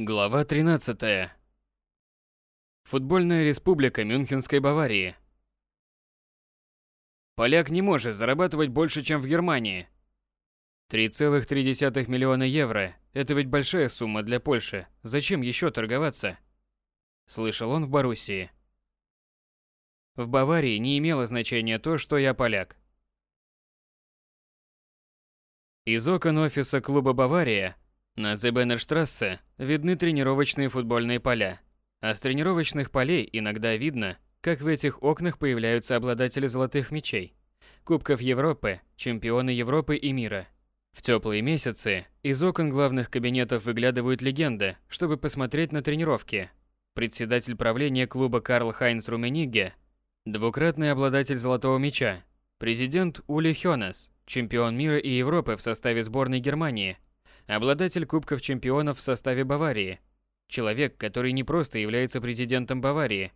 Глава 13. Футбольная республика Мюнхенской Баварии. Поляк не может зарабатывать больше, чем в Германии. 3,3 миллиона евро – это ведь большая сумма для Польши. Зачем еще торговаться? Слышал он в Боруссии. В Баварии не имело значения то, что я поляк. Из окон офиса клуба «Бавария» На Зебенерштрассе видны тренировочные футбольные поля. А с тренировочных полей иногда видно, как в этих окнах появляются обладатели золотых мячей, Кубков Европы, чемпионы Европы и мира. В теплые месяцы из окон главных кабинетов выглядывают легенды, чтобы посмотреть на тренировки. Председатель правления клуба Карл Хайнс Румениге, двукратный обладатель золотого мяча, президент Ули Хёнес, чемпион мира и Европы в составе сборной Германии – обладатель Кубков чемпионов в составе Баварии. Человек, который не просто является президентом Баварии.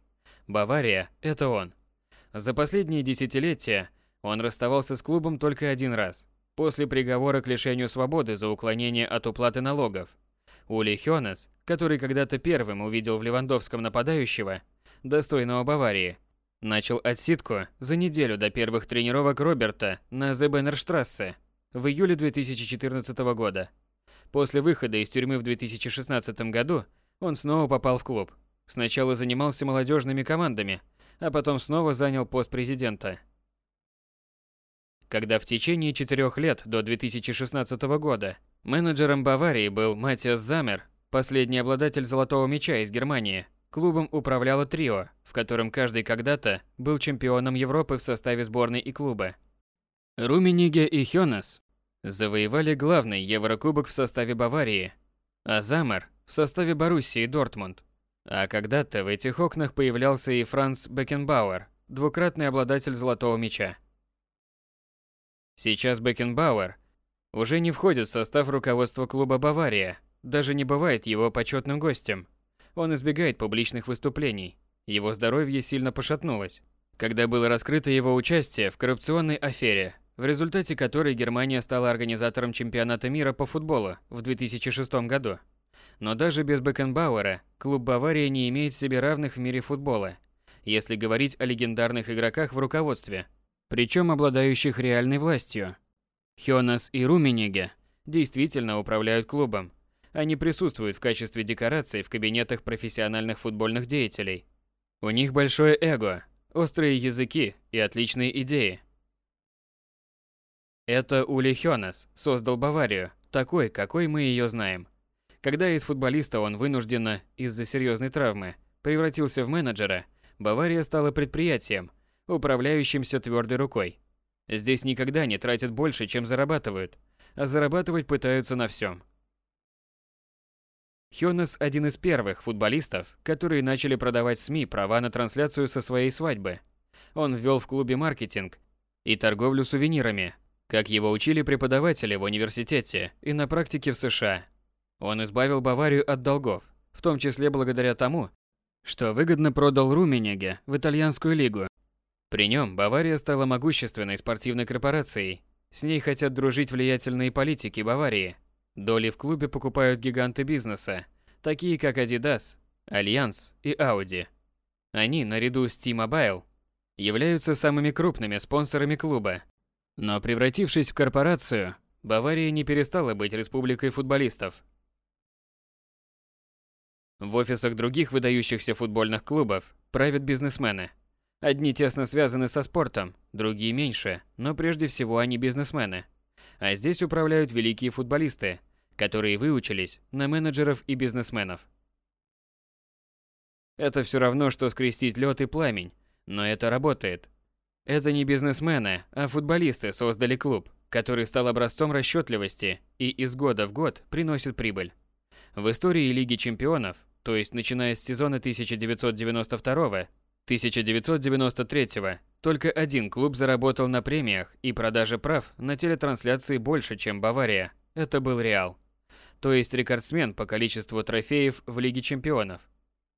Бавария – это он. За последние десятилетия он расставался с клубом только один раз, после приговора к лишению свободы за уклонение от уплаты налогов. Ули Хёнес, который когда-то первым увидел в Левандовском нападающего, достойного Баварии, начал отсидку за неделю до первых тренировок Роберта на Зебенерштрассе в июле 2014 года. После выхода из тюрьмы в 2016 году он снова попал в клуб. Сначала занимался молодежными командами, а потом снова занял пост президента. Когда в течение четырех лет до 2016 года менеджером Баварии был Матиас Замер, последний обладатель золотого мяча из Германии, клубом управляло трио, в котором каждый когда-то был чемпионом Европы в составе сборной и клуба. Румениге и Хёнес завоевали главный Еврокубок в составе Баварии, а Замер в составе Боруссии Дортмунд. А когда-то в этих окнах появлялся и Франц Бекенбауэр, двукратный обладатель золотого мяча. Сейчас Бекенбауэр уже не входит в состав руководства клуба Бавария, даже не бывает его почетным гостем. Он избегает публичных выступлений. Его здоровье сильно пошатнулось, когда было раскрыто его участие в коррупционной афере, в результате которой Германия стала организатором чемпионата мира по футболу в 2006 году. Но даже без Бекенбауэра клуб Бавария не имеет себе равных в мире футбола, если говорить о легендарных игроках в руководстве, причем обладающих реальной властью. Хёнас и Румениге действительно управляют клубом. Они присутствуют в качестве декораций в кабинетах профессиональных футбольных деятелей. У них большое эго, острые языки и отличные идеи – это Ули Хёнес создал Баварию, такой, какой мы ее знаем. Когда из футболиста он вынужденно, из-за серьезной травмы, превратился в менеджера, Бавария стала предприятием, управляющимся твердой рукой. Здесь никогда не тратят больше, чем зарабатывают, а зарабатывать пытаются на всем. Хёнес – один из первых футболистов, которые начали продавать СМИ права на трансляцию со своей свадьбы. Он ввел в клубе маркетинг и торговлю сувенирами, как его учили преподаватели в университете и на практике в США. Он избавил Баварию от долгов, в том числе благодаря тому, что выгодно продал Руменеге в итальянскую лигу. При нем Бавария стала могущественной спортивной корпорацией. С ней хотят дружить влиятельные политики Баварии. Доли в клубе покупают гиганты бизнеса, такие как Adidas, Альянс и Audi. Они, наряду с T-Mobile, являются самыми крупными спонсорами клуба но превратившись в корпорацию, Бавария не перестала быть республикой футболистов. В офисах других выдающихся футбольных клубов правят бизнесмены. Одни тесно связаны со спортом, другие меньше, но прежде всего они бизнесмены. А здесь управляют великие футболисты, которые выучились на менеджеров и бизнесменов. Это все равно, что скрестить лед и пламень, но это работает. Это не бизнесмены, а футболисты создали клуб, который стал образцом расчетливости и из года в год приносит прибыль. В истории Лиги чемпионов, то есть начиная с сезона 1992-1993, только один клуб заработал на премиях и продаже прав на телетрансляции больше, чем Бавария. Это был Реал. То есть рекордсмен по количеству трофеев в Лиге чемпионов.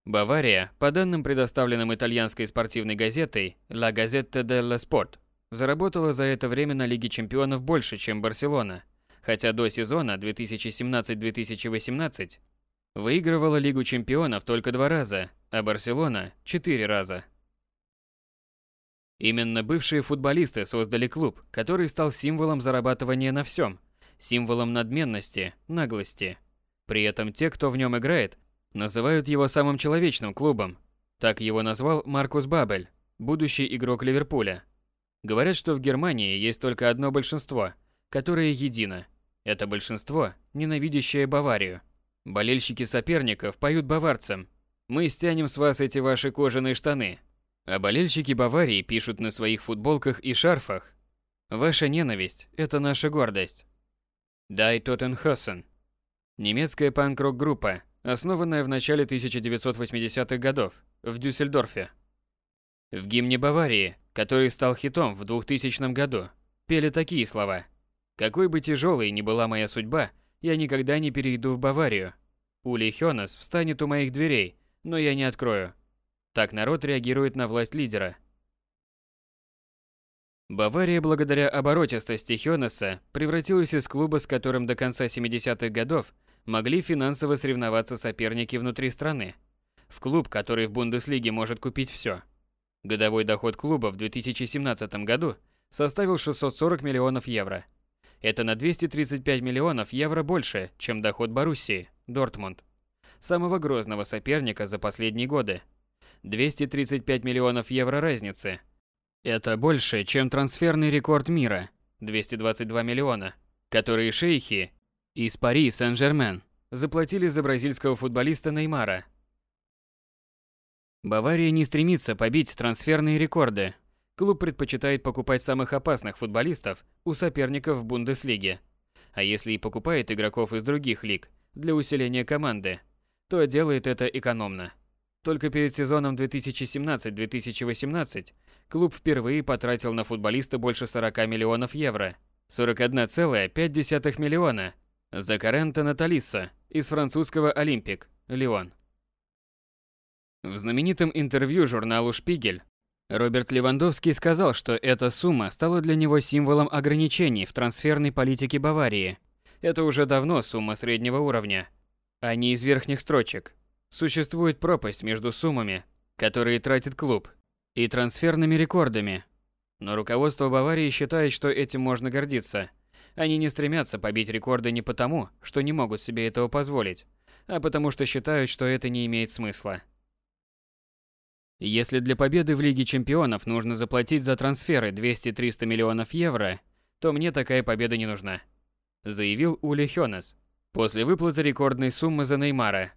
Бавария, по данным, предоставленным итальянской спортивной газетой La Gazzetta dello Sport, заработала за это время на Лиге чемпионов больше, чем Барселона, хотя до сезона 2017-2018 Выигрывала Лигу чемпионов только два раза, а Барселона – четыре раза. Именно бывшие футболисты создали клуб, который стал символом зарабатывания на всем, символом надменности, наглости. При этом те, кто в нем играет, называют его самым человечным клубом. Так его назвал Маркус Бабель, будущий игрок Ливерпуля. Говорят, что в Германии есть только одно большинство, которое едино. Это большинство, ненавидящее Баварию. Болельщики соперников поют баварцам «Мы стянем с вас эти ваши кожаные штаны», а болельщики Баварии пишут на своих футболках и шарфах «Ваша ненависть – это наша гордость». Дай Тоттенхоссен. Немецкая панк-рок-группа, основанная в начале 1980-х годов в Дюссельдорфе. В гимне Баварии, который стал хитом в 2000 году, пели такие слова. «Какой бы тяжелой ни была моя судьба, я никогда не перейду в Баварию. Ули Хёнес встанет у моих дверей, но я не открою. Так народ реагирует на власть лидера. Бавария благодаря оборотистости Хёнеса превратилась из клуба, с которым до конца 70-х годов могли финансово соревноваться соперники внутри страны, в клуб, который в Бундеслиге может купить все. Годовой доход клуба в 2017 году составил 640 миллионов евро. Это на 235 миллионов евро больше, чем доход Боруссии, Дортмунд, самого грозного соперника за последние годы – 235 миллионов евро разницы. Это больше, чем трансферный рекорд мира – 222 миллиона, которые шейхи из Пари Сен-Жермен заплатили за бразильского футболиста Неймара. Бавария не стремится побить трансферные рекорды. Клуб предпочитает покупать самых опасных футболистов у соперников в Бундеслиге. А если и покупает игроков из других лиг для усиления команды, то делает это экономно. Только перед сезоном 2017-2018 клуб впервые потратил на футболиста больше 40 миллионов евро. 41,5 миллиона за Карента Наталиса из французского Олимпик, Лион. В знаменитом интервью журналу «Шпигель» Роберт Левандовский сказал, что эта сумма стала для него символом ограничений в трансферной политике Баварии. Это уже давно сумма среднего уровня, а не из верхних строчек. Существует пропасть между суммами, которые тратит клуб, и трансферными рекордами. Но руководство Баварии считает, что этим можно гордиться. Они не стремятся побить рекорды не потому, что не могут себе этого позволить, а потому что считают, что это не имеет смысла. Если для победы в Лиге Чемпионов нужно заплатить за трансферы 200-300 миллионов евро, то мне такая победа не нужна, заявил Ули Хёнес после выплаты рекордной суммы за Неймара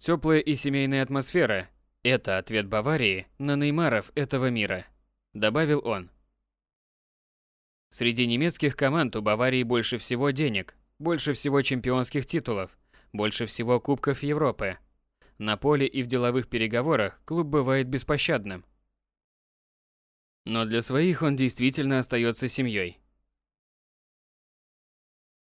Теплая и семейная атмосфера – это ответ Баварии на Неймаров этого мира, добавил он. Среди немецких команд у Баварии больше всего денег, больше всего чемпионских титулов, больше всего кубков Европы. На поле и в деловых переговорах клуб бывает беспощадным. Но для своих он действительно остается семьей.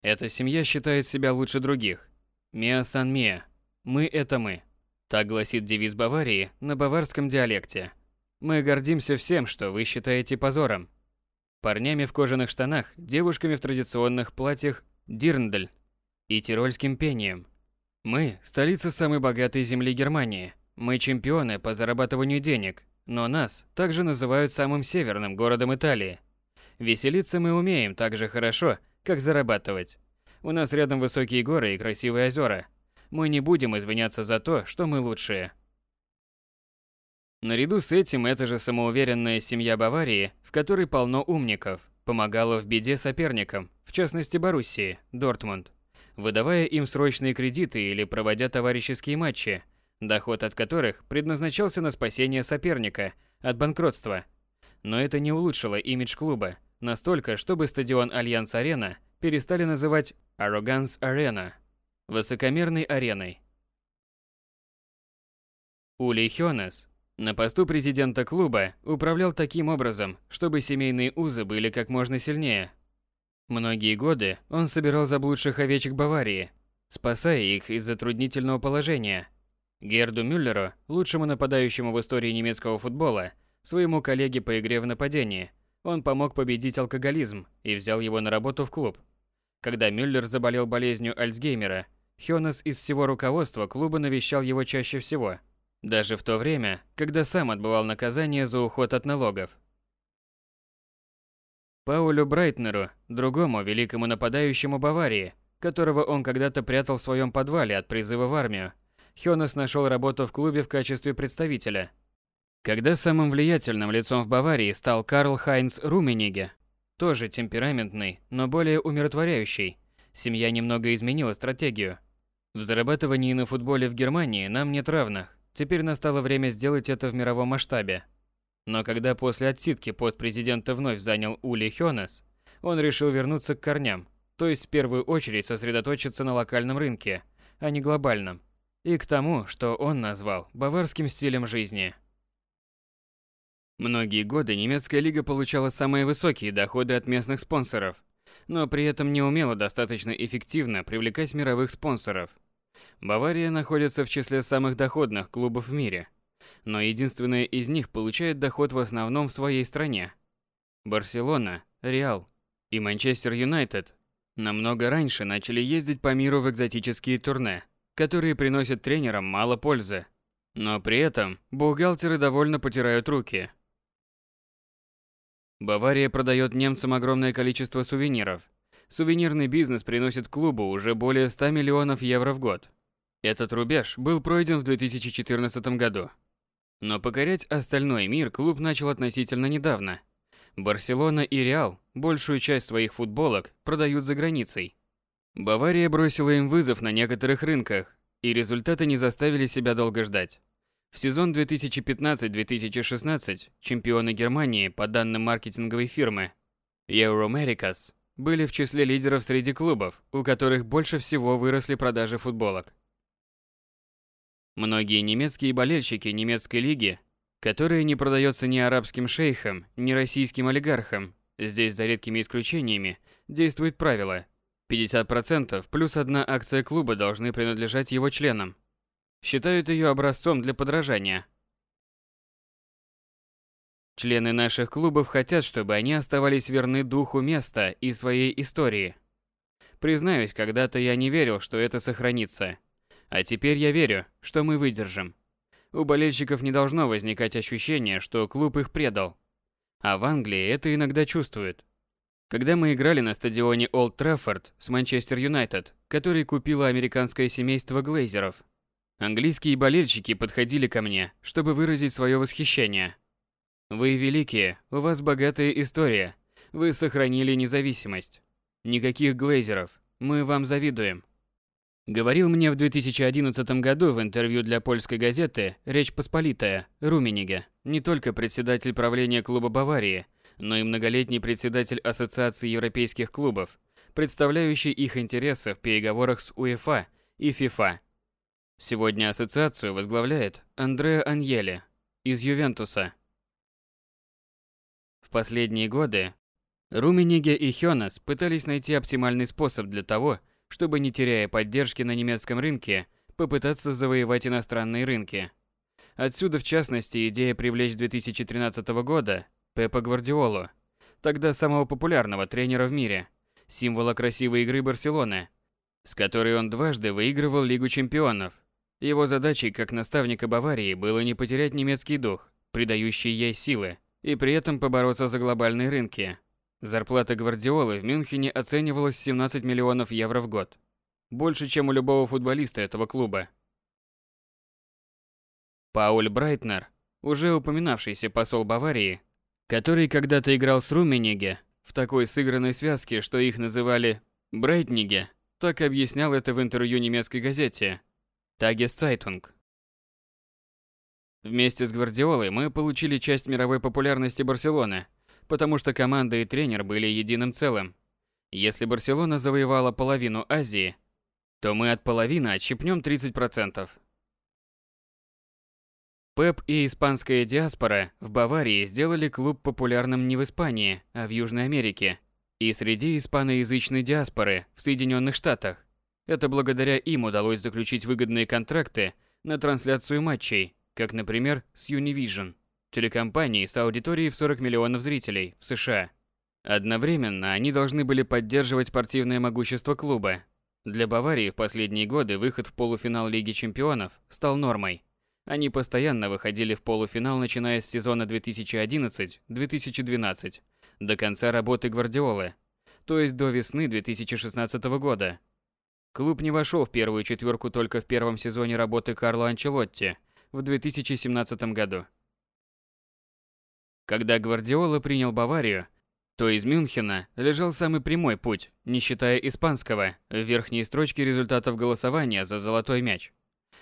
Эта семья считает себя лучше других. Миа Сан Миа мы – это мы. Так гласит девиз Баварии на баварском диалекте. Мы гордимся всем, что вы считаете позором. Парнями в кожаных штанах, девушками в традиционных платьях дирндль и тирольским пением. Мы – столица самой богатой земли Германии. Мы чемпионы по зарабатыванию денег, но нас также называют самым северным городом Италии. Веселиться мы умеем так же хорошо, как зарабатывать. У нас рядом высокие горы и красивые озера – мы не будем извиняться за то, что мы лучшие. Наряду с этим эта же самоуверенная семья Баварии, в которой полно умников, помогала в беде соперникам, в частности Боруссии, Дортмунд, выдавая им срочные кредиты или проводя товарищеские матчи, доход от которых предназначался на спасение соперника от банкротства. Но это не улучшило имидж клуба настолько, чтобы стадион Альянц-Арена перестали называть Arrogance Arena высокомерной ареной. Ули Хёнес на посту президента клуба управлял таким образом, чтобы семейные узы были как можно сильнее. Многие годы он собирал заблудших овечек Баварии, спасая их из затруднительного положения. Герду Мюллеру, лучшему нападающему в истории немецкого футбола, своему коллеге по игре в нападении, он помог победить алкоголизм и взял его на работу в клуб. Когда Мюллер заболел болезнью Альцгеймера, Хёнес из всего руководства клуба навещал его чаще всего, даже в то время, когда сам отбывал наказание за уход от налогов. Паулю Брайтнеру, другому великому нападающему Баварии, которого он когда-то прятал в своем подвале от призыва в армию, Хёнес нашел работу в клубе в качестве представителя. Когда самым влиятельным лицом в Баварии стал Карл Хайнц Румениге, тоже темпераментный, но более умиротворяющий, семья немного изменила стратегию – в зарабатывании на футболе в Германии нам нет равных. Теперь настало время сделать это в мировом масштабе. Но когда после отсидки пост президента вновь занял Ули Хёнес, он решил вернуться к корням, то есть в первую очередь сосредоточиться на локальном рынке, а не глобальном, и к тому, что он назвал баварским стилем жизни. Многие годы немецкая лига получала самые высокие доходы от местных спонсоров, но при этом не умела достаточно эффективно привлекать мировых спонсоров. Бавария находится в числе самых доходных клубов в мире, но единственная из них получает доход в основном в своей стране. Барселона, Реал и Манчестер Юнайтед намного раньше начали ездить по миру в экзотические турне, которые приносят тренерам мало пользы. Но при этом бухгалтеры довольно потирают руки – Бавария продает немцам огромное количество сувениров. Сувенирный бизнес приносит клубу уже более 100 миллионов евро в год. Этот рубеж был пройден в 2014 году. Но покорять остальной мир клуб начал относительно недавно. Барселона и Реал большую часть своих футболок продают за границей. Бавария бросила им вызов на некоторых рынках, и результаты не заставили себя долго ждать. В сезон 2015-2016 чемпионы Германии, по данным маркетинговой фирмы Euromericas, были в числе лидеров среди клубов, у которых больше всего выросли продажи футболок. Многие немецкие болельщики немецкой лиги, которая не продается ни арабским шейхам, ни российским олигархам, здесь за редкими исключениями действует правило 50% плюс одна акция клуба должны принадлежать его членам считают ее образцом для подражания. Члены наших клубов хотят, чтобы они оставались верны духу места и своей истории. Признаюсь, когда-то я не верил, что это сохранится. А теперь я верю, что мы выдержим. У болельщиков не должно возникать ощущение, что клуб их предал. А в Англии это иногда чувствуют. Когда мы играли на стадионе Олд Траффорд с Манчестер Юнайтед, который купило американское семейство Глейзеров, Английские болельщики подходили ко мне, чтобы выразить свое восхищение. Вы великие, у вас богатая история. Вы сохранили независимость. Никаких глейзеров. Мы вам завидуем. Говорил мне в 2011 году в интервью для польской газеты «Речь Посполитая» Румениге, не только председатель правления клуба Баварии, но и многолетний председатель Ассоциации европейских клубов, представляющий их интересы в переговорах с УЕФА и ФИФА Сегодня ассоциацию возглавляет Андреа Аньеле из Ювентуса. В последние годы Румениге и Хёнес пытались найти оптимальный способ для того, чтобы, не теряя поддержки на немецком рынке, попытаться завоевать иностранные рынки. Отсюда, в частности, идея привлечь 2013 года Пепа Гвардиолу, тогда самого популярного тренера в мире, символа красивой игры Барселоны, с которой он дважды выигрывал Лигу чемпионов его задачей как наставника Баварии было не потерять немецкий дух, придающий ей силы, и при этом побороться за глобальные рынки. Зарплата Гвардиолы в Мюнхене оценивалась в 17 миллионов евро в год. Больше, чем у любого футболиста этого клуба. Пауль Брайтнер, уже упоминавшийся посол Баварии, который когда-то играл с Румениге в такой сыгранной связке, что их называли Брайтниге, так объяснял это в интервью немецкой газете Тагес-Цайтунг. Вместе с Гвардиолой мы получили часть мировой популярности Барселоны, потому что команда и тренер были единым целым. Если Барселона завоевала половину Азии, то мы от половины отщипнем 30%. Пеп и испанская диаспора в Баварии сделали клуб популярным не в Испании, а в Южной Америке и среди испаноязычной диаспоры в Соединенных Штатах. Это благодаря им удалось заключить выгодные контракты на трансляцию матчей, как, например, с Univision, телекомпанией с аудиторией в 40 миллионов зрителей в США. Одновременно они должны были поддерживать спортивное могущество клуба. Для Баварии в последние годы выход в полуфинал Лиги Чемпионов стал нормой. Они постоянно выходили в полуфинал, начиная с сезона 2011-2012, до конца работы Гвардиолы, то есть до весны 2016 года. Клуб не вошел в первую четверку только в первом сезоне работы Карло Анчелотти в 2017 году. Когда Гвардиола принял Баварию, то из Мюнхена лежал самый прямой путь, не считая испанского, в верхней строчке результатов голосования за золотой мяч.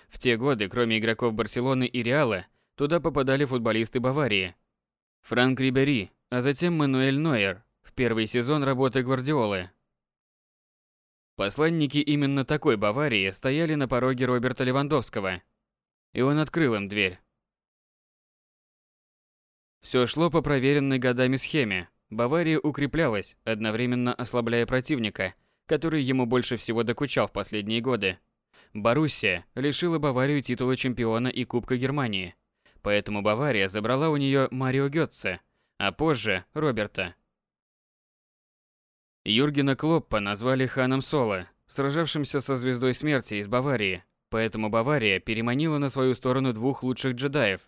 В те годы, кроме игроков Барселоны и Реала, туда попадали футболисты Баварии. Франк Рибери, а затем Мануэль Нойер в первый сезон работы Гвардиолы. Посланники именно такой Баварии стояли на пороге Роберта Левандовского, и он открыл им дверь. Все шло по проверенной годами схеме. Бавария укреплялась, одновременно ослабляя противника, который ему больше всего докучал в последние годы. Боруссия лишила Баварию титула чемпиона и Кубка Германии. Поэтому Бавария забрала у нее Марио Гетце, а позже Роберта. Юргена Клоппа назвали ханом Соло, сражавшимся со звездой смерти из Баварии, поэтому Бавария переманила на свою сторону двух лучших джедаев.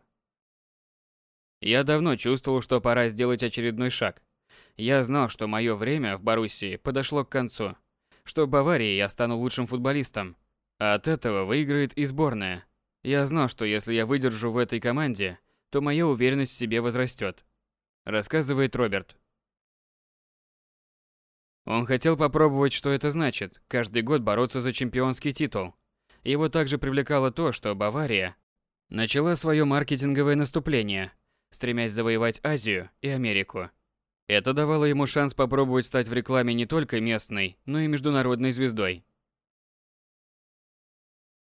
Я давно чувствовал, что пора сделать очередной шаг. Я знал, что мое время в Боруссии подошло к концу, что в Баварии я стану лучшим футболистом, а от этого выиграет и сборная. Я знал, что если я выдержу в этой команде, то моя уверенность в себе возрастет. Рассказывает Роберт. Он хотел попробовать, что это значит, каждый год бороться за чемпионский титул. Его также привлекало то, что Бавария начала свое маркетинговое наступление, стремясь завоевать Азию и Америку. Это давало ему шанс попробовать стать в рекламе не только местной, но и международной звездой.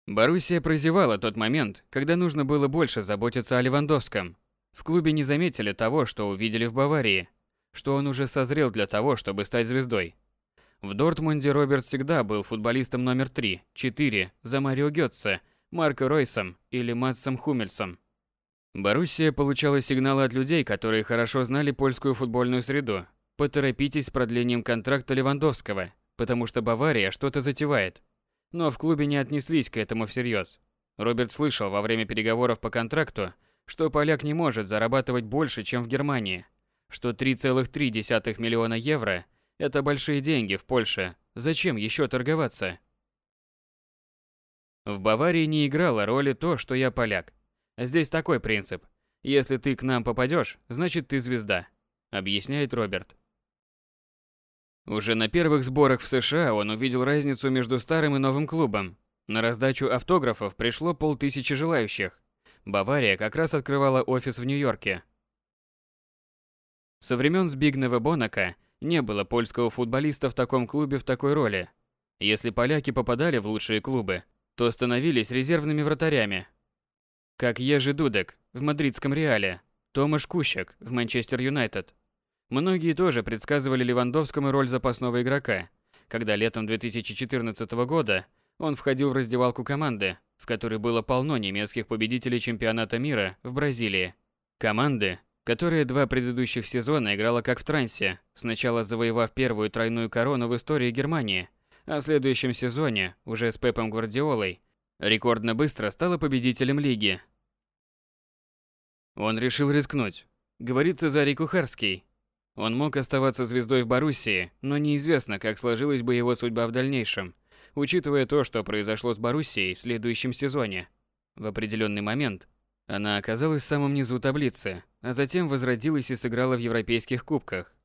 Боруссия прозевала тот момент, когда нужно было больше заботиться о Левандовском. В клубе не заметили того, что увидели в Баварии, что он уже созрел для того, чтобы стать звездой. В Дортмунде Роберт всегда был футболистом номер 3, 4 за Марио Гетце, Марко Ройсом или Матсом Хумельсом. Боруссия получала сигналы от людей, которые хорошо знали польскую футбольную среду. Поторопитесь с продлением контракта Левандовского, потому что Бавария что-то затевает. Но в клубе не отнеслись к этому всерьез. Роберт слышал во время переговоров по контракту, что поляк не может зарабатывать больше, чем в Германии, что 3,3 миллиона евро – это большие деньги в Польше, зачем еще торговаться? В Баварии не играло роли то, что я поляк. Здесь такой принцип. Если ты к нам попадешь, значит ты звезда, объясняет Роберт. Уже на первых сборах в США он увидел разницу между старым и новым клубом. На раздачу автографов пришло полтысячи желающих. Бавария как раз открывала офис в Нью-Йорке. Со времен Збигнева Бонака не было польского футболиста в таком клубе в такой роли. Если поляки попадали в лучшие клубы, то становились резервными вратарями. Как Ежи Дудек в мадридском Реале, Томаш Кущак в Манчестер Юнайтед, Многие тоже предсказывали Левандовскому роль запасного игрока, когда летом 2014 года он входил в раздевалку команды, в которой было полно немецких победителей чемпионата мира в Бразилии. Команды, которая два предыдущих сезона играла как в трансе, сначала завоевав первую тройную корону в истории Германии, а в следующем сезоне, уже с Пепом Гвардиолой, рекордно быстро стала победителем лиги. Он решил рискнуть. Говорит Цезарий Кухарский, он мог оставаться звездой в Боруссии, но неизвестно, как сложилась бы его судьба в дальнейшем, учитывая то, что произошло с Боруссией в следующем сезоне. В определенный момент она оказалась в самом низу таблицы, а затем возродилась и сыграла в европейских кубках.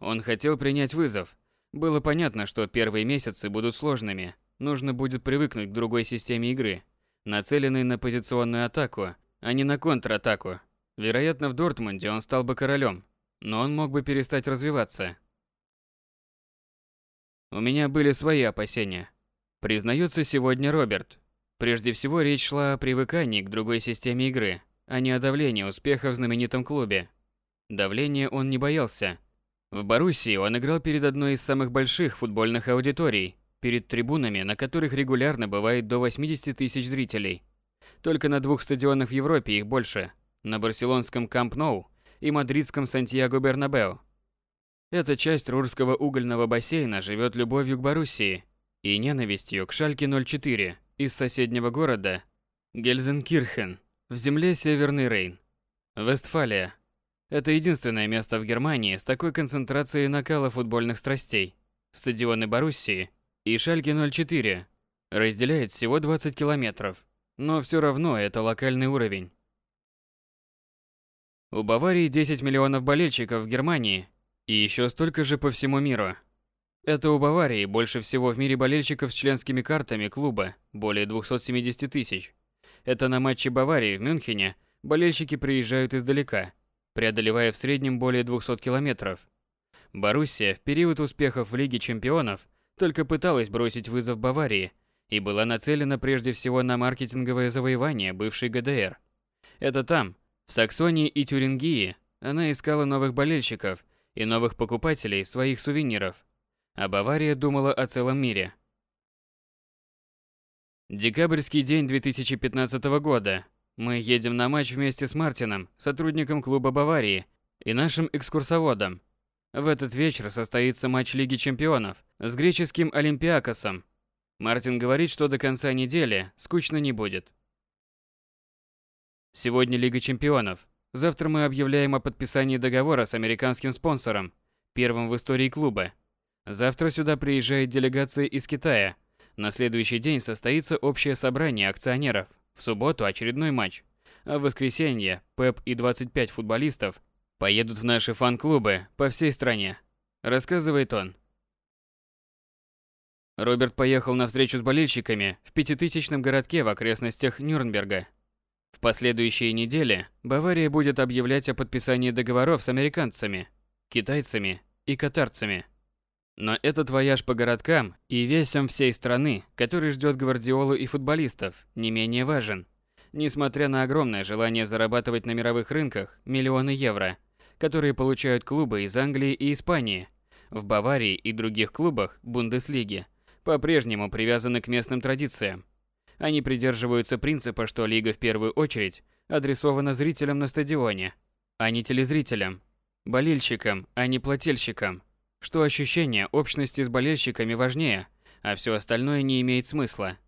Он хотел принять вызов. Было понятно, что первые месяцы будут сложными. Нужно будет привыкнуть к другой системе игры, нацеленной на позиционную атаку, а не на контратаку. Вероятно, в Дортмунде он стал бы королем, но он мог бы перестать развиваться. У меня были свои опасения. Признается сегодня Роберт. Прежде всего речь шла о привыкании к другой системе игры, а не о давлении успеха в знаменитом клубе. Давления он не боялся. В Боруссии он играл перед одной из самых больших футбольных аудиторий, перед трибунами, на которых регулярно бывает до 80 тысяч зрителей. Только на двух стадионах в Европе их больше. На барселонском Камп Ноу и мадридском Сантьяго Бернабео. Эта часть Рурского угольного бассейна живет любовью к Боруссии. и ненавистью к Шальке 04 из соседнего города Гельзенкирхен в земле Северный Рейн. Вестфалия. Это единственное место в Германии с такой концентрацией накала футбольных страстей. Стадионы Боруссии и Шальке 04 разделяет всего 20 километров, но все равно это локальный уровень. У Баварии 10 миллионов болельщиков в Германии и еще столько же по всему миру. Это у Баварии больше всего в мире болельщиков с членскими картами клуба, более 270 тысяч. Это на матче Баварии в Мюнхене болельщики приезжают издалека, преодолевая в среднем более 200 километров. Боруссия в период успехов в Лиге чемпионов только пыталась бросить вызов Баварии и была нацелена прежде всего на маркетинговое завоевание бывшей ГДР. Это там, в Саксонии и Тюрингии, она искала новых болельщиков и новых покупателей своих сувениров, а Бавария думала о целом мире. Декабрьский день 2015 года. Мы едем на матч вместе с Мартином, сотрудником клуба Баварии, и нашим экскурсоводом. В этот вечер состоится матч Лиги чемпионов с греческим Олимпиакосом. Мартин говорит, что до конца недели скучно не будет. Сегодня Лига чемпионов. Завтра мы объявляем о подписании договора с американским спонсором, первым в истории клуба. Завтра сюда приезжает делегация из Китая. На следующий день состоится общее собрание акционеров. В субботу очередной матч. А в воскресенье Пеп и 25 футболистов поедут в наши фан-клубы по всей стране. Рассказывает он. Роберт поехал на встречу с болельщиками в пятитысячном городке в окрестностях Нюрнберга. В последующие недели Бавария будет объявлять о подписании договоров с американцами, китайцами и катарцами. Но этот вояж по городкам и весям всей страны, который ждет гвардиолу и футболистов, не менее важен. Несмотря на огромное желание зарабатывать на мировых рынках миллионы евро, которые получают клубы из Англии и Испании, в Баварии и других клубах Бундеслиги по-прежнему привязаны к местным традициям. Они придерживаются принципа, что лига в первую очередь адресована зрителям на стадионе, а не телезрителям, болельщикам, а не плательщикам, что ощущение общности с болельщиками важнее, а все остальное не имеет смысла.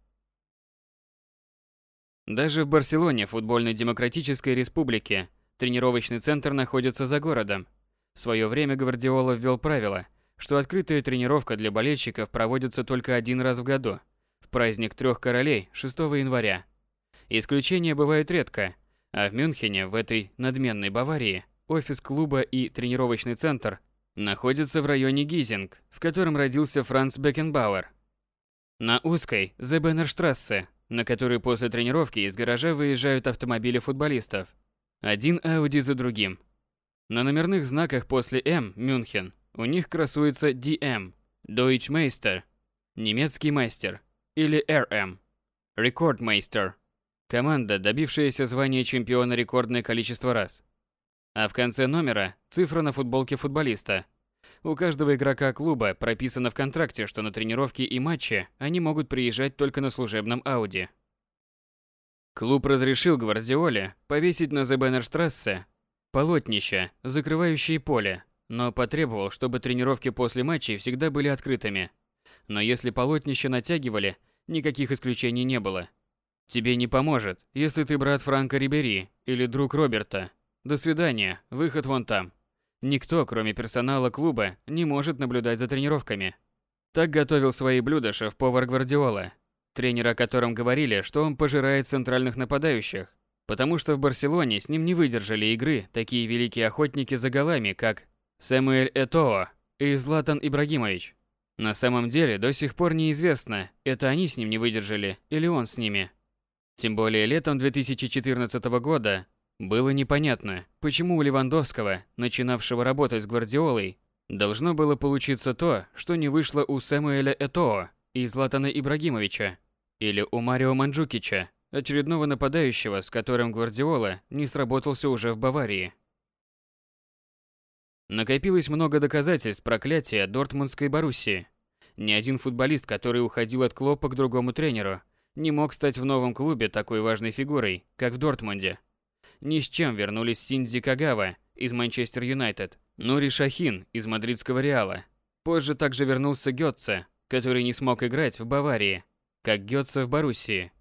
Даже в Барселоне, футбольной демократической республике, тренировочный центр находится за городом. В свое время Гвардиола ввел правило, что открытая тренировка для болельщиков проводится только один раз в году – праздник трех королей 6 января. Исключения бывают редко, а в Мюнхене, в этой надменной Баварии, офис клуба и тренировочный центр находятся в районе Гизинг, в котором родился Франц Бекенбауэр. На узкой Зебенерштрассе, на которой после тренировки из гаража выезжают автомобили футболистов. Один Ауди за другим. На номерных знаках после М Мюнхен у них красуется DM Deutsche Meister, немецкий мастер или RM. Рекордмейстер. Команда, добившаяся звания чемпиона рекордное количество раз. А в конце номера цифра на футболке футболиста. У каждого игрока клуба прописано в контракте, что на тренировки и матчи они могут приезжать только на служебном Ауди. Клуб разрешил Гвардиоле повесить на Зебенерштрассе полотнища, закрывающие поле, но потребовал, чтобы тренировки после матчей всегда были открытыми – но если полотнище натягивали, никаких исключений не было. Тебе не поможет, если ты брат Франка Рибери или друг Роберта. До свидания, выход вон там. Никто, кроме персонала клуба, не может наблюдать за тренировками. Так готовил свои блюда шеф-повар Гвардиола, тренер о котором говорили, что он пожирает центральных нападающих, потому что в Барселоне с ним не выдержали игры такие великие охотники за голами, как Сэмюэль Этоо и Златан Ибрагимович. На самом деле, до сих пор неизвестно, это они с ним не выдержали или он с ними. Тем более летом 2014 года было непонятно, почему у Левандовского, начинавшего работать с Гвардиолой, должно было получиться то, что не вышло у Сэмуэля Этоо и Златана Ибрагимовича, или у Марио Манджукича, очередного нападающего, с которым Гвардиола не сработался уже в Баварии. Накопилось много доказательств проклятия Дортмундской Боруссии. Ни один футболист, который уходил от Клопа к другому тренеру, не мог стать в новом клубе такой важной фигурой, как в Дортмунде. Ни с чем вернулись Синдзи Кагава из Манчестер Юнайтед, Нури Шахин из мадридского Реала. Позже также вернулся Гетце, который не смог играть в Баварии, как Гётце в Боруссии.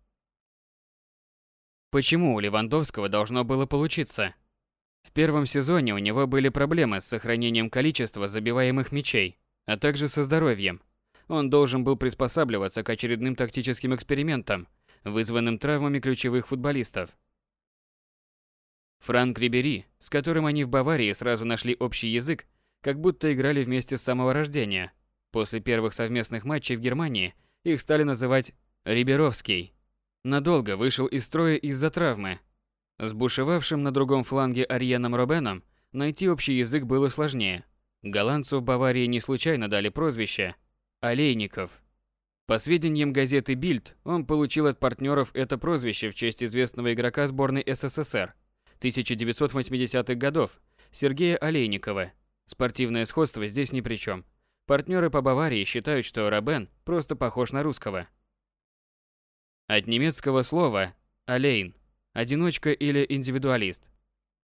Почему у Левандовского должно было получиться? В первом сезоне у него были проблемы с сохранением количества забиваемых мячей, а также со здоровьем. Он должен был приспосабливаться к очередным тактическим экспериментам, вызванным травмами ключевых футболистов. Франк Рибери, с которым они в Баварии сразу нашли общий язык, как будто играли вместе с самого рождения. После первых совместных матчей в Германии их стали называть «Риберовский». Надолго вышел из строя из-за травмы. С бушевавшим на другом фланге Арьеном Робеном найти общий язык было сложнее. Голландцу в Баварии не случайно дали прозвище Олейников. По сведениям газеты Бильд, он получил от партнеров это прозвище в честь известного игрока сборной СССР 1980-х годов Сергея Олейникова. Спортивное сходство здесь ни при чем. Партнеры по Баварии считают, что Робен просто похож на русского. От немецкого слова «олейн» – одиночка или индивидуалист.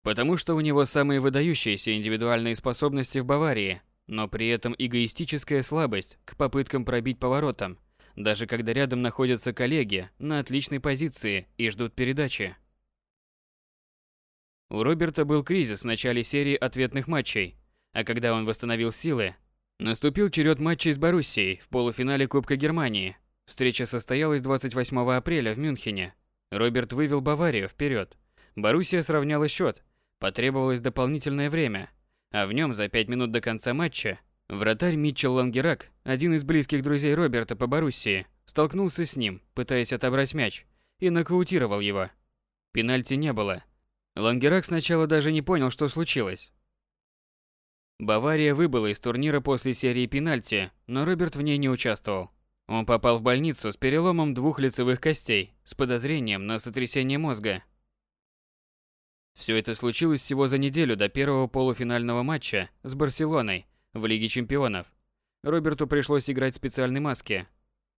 Потому что у него самые выдающиеся индивидуальные способности в Баварии – но при этом эгоистическая слабость к попыткам пробить поворотом, даже когда рядом находятся коллеги на отличной позиции и ждут передачи. У Роберта был кризис в начале серии ответных матчей, а когда он восстановил силы, наступил черед матчей с Боруссией в полуфинале Кубка Германии. Встреча состоялась 28 апреля в Мюнхене. Роберт вывел Баварию вперед. Боруссия сравняла счет. Потребовалось дополнительное время – а в нем за пять минут до конца матча вратарь Митчел Лангерак, один из близких друзей Роберта по Боруссии, столкнулся с ним, пытаясь отобрать мяч, и нокаутировал его. Пенальти не было. Лангерак сначала даже не понял, что случилось. Бавария выбыла из турнира после серии пенальти, но Роберт в ней не участвовал. Он попал в больницу с переломом двух лицевых костей, с подозрением на сотрясение мозга все это случилось всего за неделю до первого полуфинального матча с Барселоной в Лиге чемпионов. Роберту пришлось играть в специальной маске.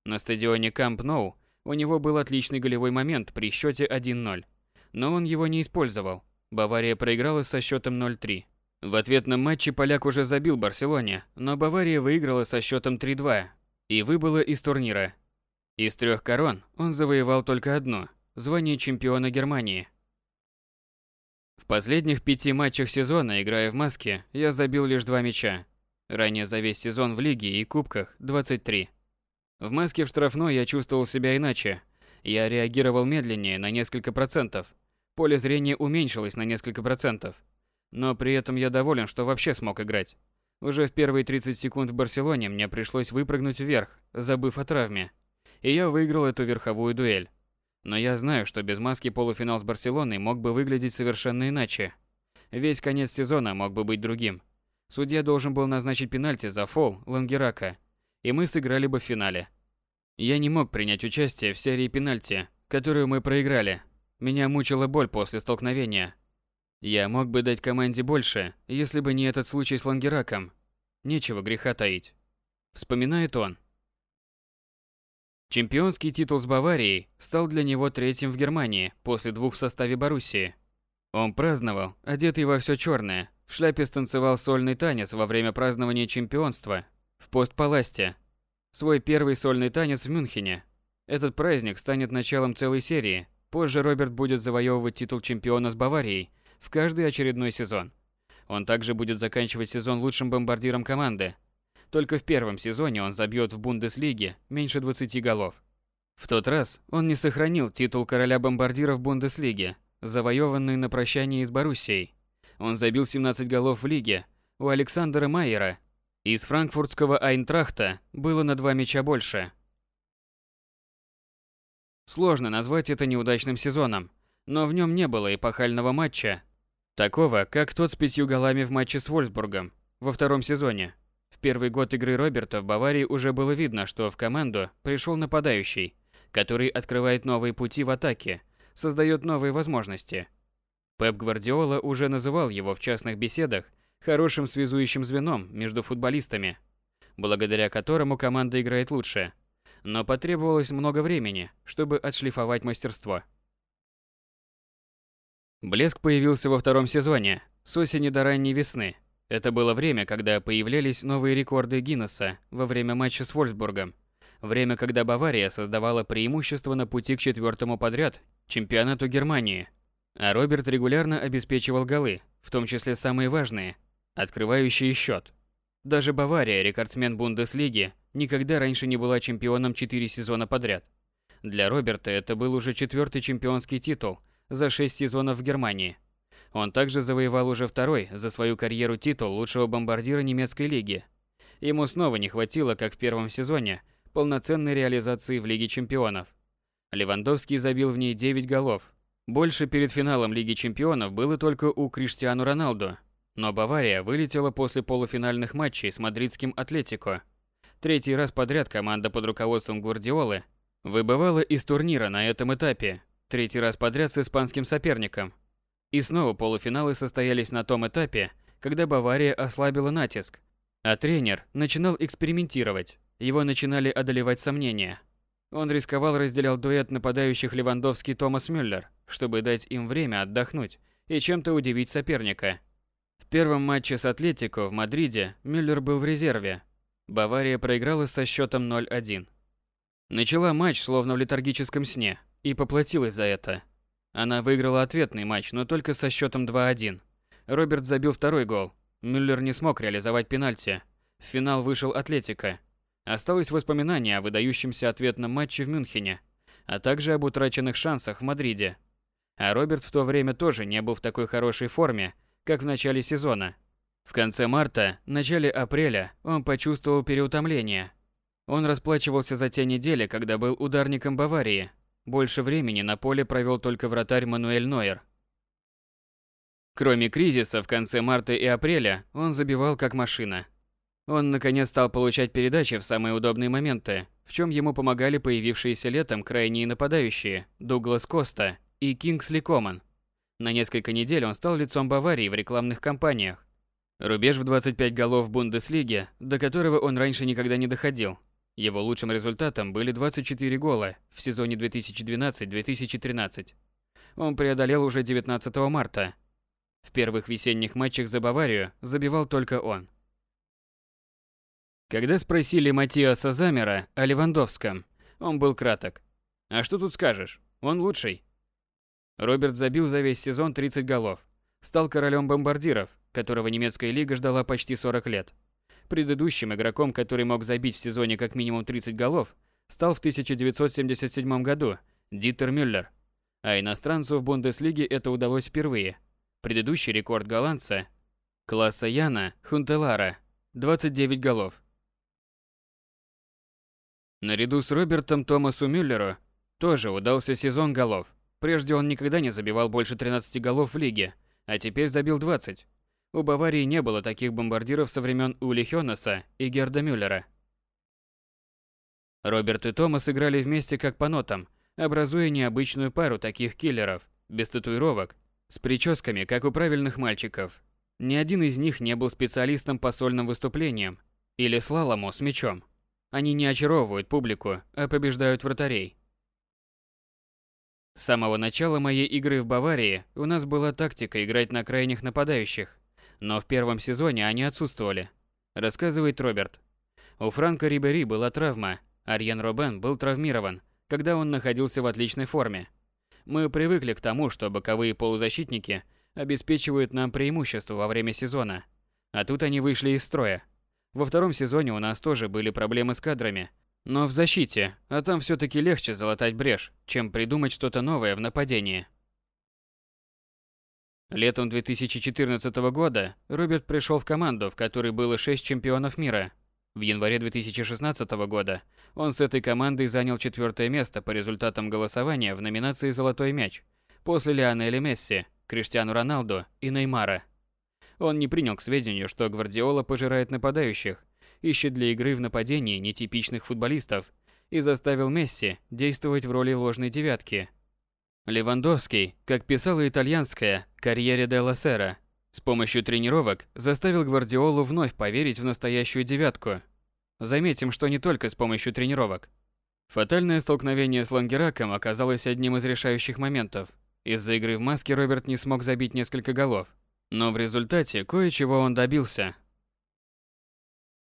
На стадионе Камп Ноу у него был отличный голевой момент при счете 1-0. Но он его не использовал. Бавария проиграла со счетом 0-3. В ответном матче поляк уже забил Барселоне, но Бавария выиграла со счетом 3-2 и выбыла из турнира. Из трех корон он завоевал только одну – звание чемпиона Германии. В последних пяти матчах сезона, играя в маске, я забил лишь два мяча. Ранее за весь сезон в лиге и кубках 23. В маске в штрафной я чувствовал себя иначе. Я реагировал медленнее на несколько процентов. Поле зрения уменьшилось на несколько процентов. Но при этом я доволен, что вообще смог играть. Уже в первые 30 секунд в Барселоне мне пришлось выпрыгнуть вверх, забыв о травме. И я выиграл эту верховую дуэль. Но я знаю, что без маски полуфинал с Барселоной мог бы выглядеть совершенно иначе. Весь конец сезона мог бы быть другим. Судья должен был назначить пенальти за фол Лангерака, и мы сыграли бы в финале. Я не мог принять участие в серии пенальти, которую мы проиграли. Меня мучила боль после столкновения. Я мог бы дать команде больше, если бы не этот случай с Лангераком. Нечего греха таить. Вспоминает он. Чемпионский титул с Баварией стал для него третьим в Германии после двух в составе Боруссии. Он праздновал, одетый во все черное, в шляпе станцевал сольный танец во время празднования чемпионства в постпаласте. Свой первый сольный танец в Мюнхене. Этот праздник станет началом целой серии. Позже Роберт будет завоевывать титул чемпиона с Баварией в каждый очередной сезон. Он также будет заканчивать сезон лучшим бомбардиром команды, только в первом сезоне он забьет в Бундеслиге меньше 20 голов. В тот раз он не сохранил титул короля бомбардиров Бундеслиги, завоеванный на прощании с Боруссией. Он забил 17 голов в лиге. У Александра Майера из франкфуртского Айнтрахта было на два мяча больше. Сложно назвать это неудачным сезоном, но в нем не было эпохального матча, такого, как тот с пятью голами в матче с Вольсбургом во втором сезоне первый год игры Роберта в Баварии уже было видно, что в команду пришел нападающий, который открывает новые пути в атаке, создает новые возможности. Пеп Гвардиола уже называл его в частных беседах хорошим связующим звеном между футболистами, благодаря которому команда играет лучше. Но потребовалось много времени, чтобы отшлифовать мастерство. Блеск появился во втором сезоне, с осени до ранней весны, это было время, когда появлялись новые рекорды Гиннесса во время матча с Вольсбургом Время, когда Бавария создавала преимущество на пути к четвертому подряд чемпионату Германии. А Роберт регулярно обеспечивал голы, в том числе самые важные, открывающие счет. Даже Бавария, рекордсмен Бундеслиги, никогда раньше не была чемпионом 4 сезона подряд. Для Роберта это был уже четвертый чемпионский титул за 6 сезонов в Германии. Он также завоевал уже второй за свою карьеру титул лучшего бомбардира немецкой лиги. Ему снова не хватило, как в первом сезоне, полноценной реализации в Лиге чемпионов. Левандовский забил в ней 9 голов. Больше перед финалом Лиги чемпионов было только у Криштиану Роналду. Но Бавария вылетела после полуфинальных матчей с мадридским Атлетико. Третий раз подряд команда под руководством Гвардиолы выбывала из турнира на этом этапе. Третий раз подряд с испанским соперником. И снова полуфиналы состоялись на том этапе, когда Бавария ослабила натиск, а тренер начинал экспериментировать. Его начинали одолевать сомнения. Он рисковал разделял дуэт нападающих Левандовский Томас Мюллер, чтобы дать им время отдохнуть и чем-то удивить соперника. В первом матче с Атлетико в Мадриде Мюллер был в резерве. Бавария проиграла со счетом 0-1. Начала матч словно в летаргическом сне и поплатилась за это. Она выиграла ответный матч, но только со счетом 2-1. Роберт забил второй гол. Мюллер не смог реализовать пенальти. В финал вышел Атлетико. Осталось воспоминание о выдающемся ответном матче в Мюнхене, а также об утраченных шансах в Мадриде. А Роберт в то время тоже не был в такой хорошей форме, как в начале сезона. В конце марта, начале апреля он почувствовал переутомление. Он расплачивался за те недели, когда был ударником Баварии. Больше времени на поле провел только вратарь Мануэль Нойер. Кроме кризиса в конце марта и апреля, он забивал как машина. Он наконец стал получать передачи в самые удобные моменты, в чем ему помогали появившиеся летом крайние нападающие Дуглас Коста и Кингсли Коман. На несколько недель он стал лицом Баварии в рекламных кампаниях. Рубеж в 25 голов в Бундеслиге, до которого он раньше никогда не доходил. Его лучшим результатом были 24 гола в сезоне 2012-2013. Он преодолел уже 19 марта. В первых весенних матчах за Баварию забивал только он. Когда спросили Матиаса Замера о Левандовском, он был краток. А что тут скажешь? Он лучший. Роберт забил за весь сезон 30 голов. Стал королем бомбардиров, которого немецкая лига ждала почти 40 лет. Предыдущим игроком, который мог забить в сезоне как минимум 30 голов, стал в 1977 году Дитер Мюллер. А иностранцу в Бундеслиге это удалось впервые. Предыдущий рекорд голландца класса Яна Хунтелара – 29 голов. Наряду с Робертом Томасу Мюллеру тоже удался сезон голов. Прежде он никогда не забивал больше 13 голов в лиге, а теперь забил 20. У Баварии не было таких бомбардиров со времен Ули Хёнеса и Герда Мюллера. Роберт и Томас играли вместе как по нотам, образуя необычную пару таких киллеров, без татуировок, с прическами, как у правильных мальчиков. Ни один из них не был специалистом по сольным выступлениям или слалому с мячом. Они не очаровывают публику, а побеждают вратарей. С самого начала моей игры в Баварии у нас была тактика играть на крайних нападающих, но в первом сезоне они отсутствовали, рассказывает Роберт. У Франка Рибери была травма, Арьен Робен был травмирован, когда он находился в отличной форме. Мы привыкли к тому, что боковые полузащитники обеспечивают нам преимущество во время сезона, а тут они вышли из строя. Во втором сезоне у нас тоже были проблемы с кадрами. Но в защите, а там все-таки легче залатать брешь, чем придумать что-то новое в нападении. Летом 2014 года Роберт пришел в команду, в которой было 6 чемпионов мира. В январе 2016 года он с этой командой занял четвертое место по результатам голосования в номинации «Золотой мяч» после Лионеля Месси, Криштиану Роналду и Неймара. Он не принял к сведению, что Гвардиола пожирает нападающих, ищет для игры в нападении нетипичных футболистов и заставил Месси действовать в роли ложной девятки. Левандовский, как писала итальянская «Карьере де ла Сера», с помощью тренировок заставил Гвардиолу вновь поверить в настоящую девятку. Заметим, что не только с помощью тренировок. Фатальное столкновение с Лангераком оказалось одним из решающих моментов. Из-за игры в маске Роберт не смог забить несколько голов – но в результате кое-чего он добился.